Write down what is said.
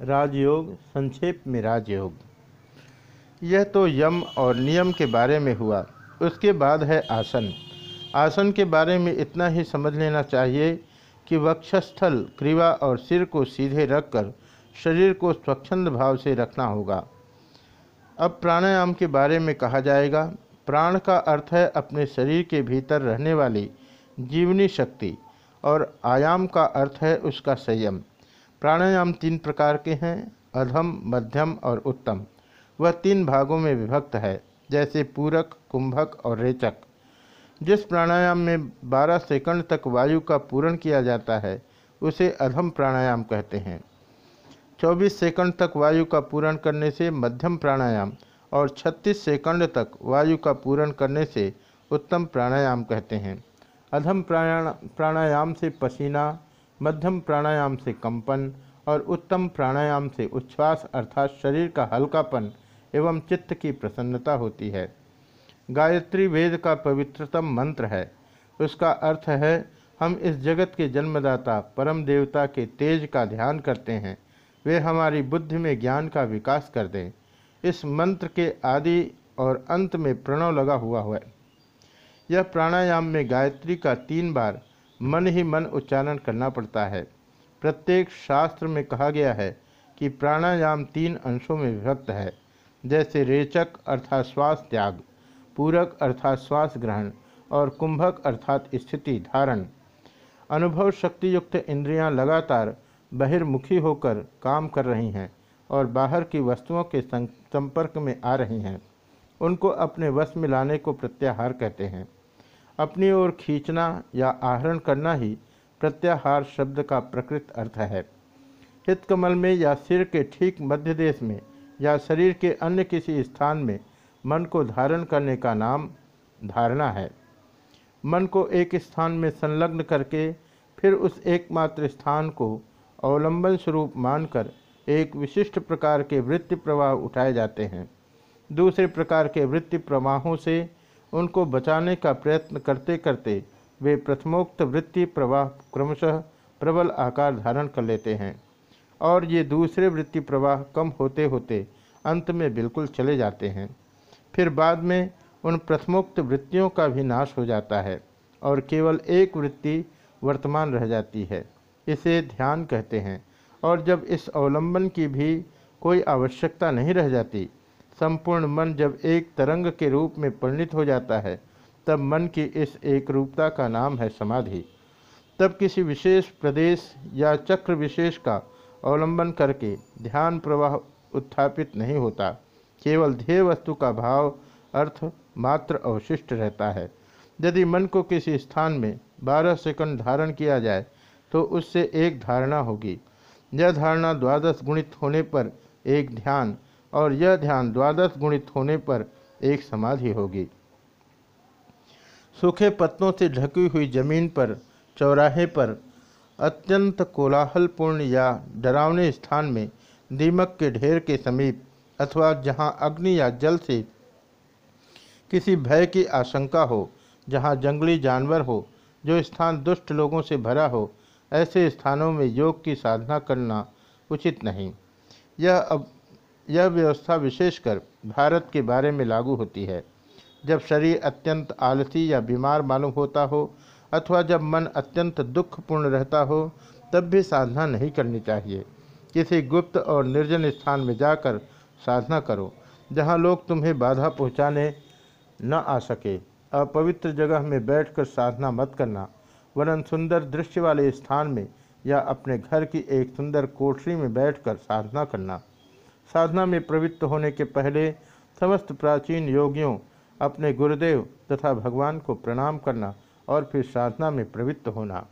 राजयोग, संक्षेप में राजयोग। यह तो यम और नियम के बारे में हुआ। उसके बाद है आसन। आसन के बारे में इतना ही समझ लेना चाहिए कि वक्षस्थल, क्रिवा और सिर को सीधे रखकर शरीर को स्वच्छंद भाव से रखना होगा। अब प्राणायाम के बारे में कहा जाएगा। प्राण का अर्थ है अपने शरीर के भीतर रहने वाली जीवनी शक्ति और आयाम का अर्थ है उसका संयम। प्राणायाम तीन प्रकार के हैं, अधम, मध्यम और उत्तम। वह तीन भागों में विभक्त है, जैसे पूरक, कुंभक और रेचक। जिस प्राणायाम में 12 सेकंड तक वायु का पूरण किया जाता है, उसे अधम प्राणायाम कहते हैं। 24 सेकंड तक वायु का पूरण करने से मध्यम प्राणायाम और 36 सेकंड तक वायु का पूरण करने से उत्तम प्राणायाम कहते हैं। अधम प्राणायाम से पसीना मध्यम प्राणायाम से कंपन और उत्तम प्राणायाम से उच्छ्वास अर्थात शरीर का हल्कापन एवं चित्त की प्रसन्नता होती है। गायत्री वेद का पवित्रतम मंत्र है। उसका अर्थ है, हम इस जगत के जन्मदाता परम देवता के तेज का ध्यान करते हैं। वे हमारी बुद्धि में ज्ञान का विकास कर दें। इस मंत्र के आदि और अंत में प्रणव लगा हुआ है। यह प्राणायाम में गायत्री का तीन बार मन ही मन उच्चारण करना पड़ता है। प्रत्येक शास्त्र में कहा गया है कि प्राणायाम तीन अंशों में विभक्त है। जैसे रेचक अर्थात श्वास त्याग, पूरक अर्थात श्वास ग्रहण और कुंभक अर्थात स्थिति धारण। अनुभव शक्ति युक्त इंद्रियाँ लगातार बहिर्मुखी होकर काम कर रही हैं और बाहर की वस्तुओं के संपर्क में आ रही हैं। उनको अपने वश में लाने को प्रत्याहार कहते हैं। अपनी ओर खींचना या आहरण करना ही प्रत्याहार शब्द का प्रकृत अर्थ है। हितकमल में या सिर के ठीक मध्य देश में या शरीर के अन्य किसी स्थान में मन को धारण करने का नाम धारणा है। मन को एक स्थान में संलग्न करके फिर उस एकमात्र स्थान को अवलंबन स्वरूप मानकर एक विशिष्ट प्रकार के वृत्ति प्रवाह उठाए जाते हैं। दूसरे प्रकार के वृत्ति प्रवाहों से उनको बचाने का प्रयत्न करते करते वे प्रथमोक्त वृत्ति प्रवाह क्रमशः प्रबल आकार धारण कर लेते हैं और ये दूसरे वृत्ति प्रवाह कम होते होते अंत में बिल्कुल चले जाते हैं। फिर बाद में उन प्रथमोक्त वृत्तियों का भी नाश हो जाता है और केवल एक वृत्ति वर्तमान रह जाती है। इसे ध्यान कहते हैं और जब इस अवलंबन की भी कोई आवश्यकता नहीं रह जाती संपूर्ण मन जब एक तरंग के रूप में परिणित हो जाता है, तब मन की इस एक रूपता का नाम है समाधि। तब किसी विशेष प्रदेश या चक्र विशेष का अवलंबन करके ध्यान प्रवाह उत्थापित नहीं होता। केवल ध्येय वस्तु का भाव, अर्थ मात्र अवशिष्ट रहता है। यदि मन को किसी स्थान में 12 सेकंड धारण किया जाए तो उससे एक धारणा होगी। यह धारणा द्वादश गुणित होने पर एक ध्यान और यह ध्यान द्वादश गुणित होने पर एक समाधि होगी। सूखे पत्तों से ढकी हुई ज़मीन पर, चौराहे पर, अत्यंत कोलाहलपूर्ण या डरावने स्थान में दीमक के ढेर के समीप अथवा जहाँ अग्नि या जल से किसी भय की आशंका हो, जहाँ जंगली जानवर हो, जो स्थान दुष्ट लोगों से भरा हो, ऐसे स्थानों में योग की साधना करना उचित नहीं। यह अब यह व्यवस्था विशेषकर भारत के बारे में लागू होती है। जब शरीर अत्यंत आलसी या बीमार मालूम होता हो अथवा जब मन अत्यंत दुखपूर्ण रहता हो, तब भी साधना नहीं करनी चाहिए। किसी गुप्त और निर्जन स्थान में जाकर साधना करो, जहाँ लोग तुम्हें बाधा पहुँचाने न आ सके। अपवित्र जगह में बैठकर साधना मत करना, वरन सुंदर दृश्य वाले स्थान में या अपने घर की एक सुंदर कोठरी में बैठकर साधना करना। साधना में प्रवृत्त होने के पहले समस्त प्राचीन योगियों अपने गुरुदेव तथा भगवान को प्रणाम करना और फिर साधना में प्रवृत्त होना।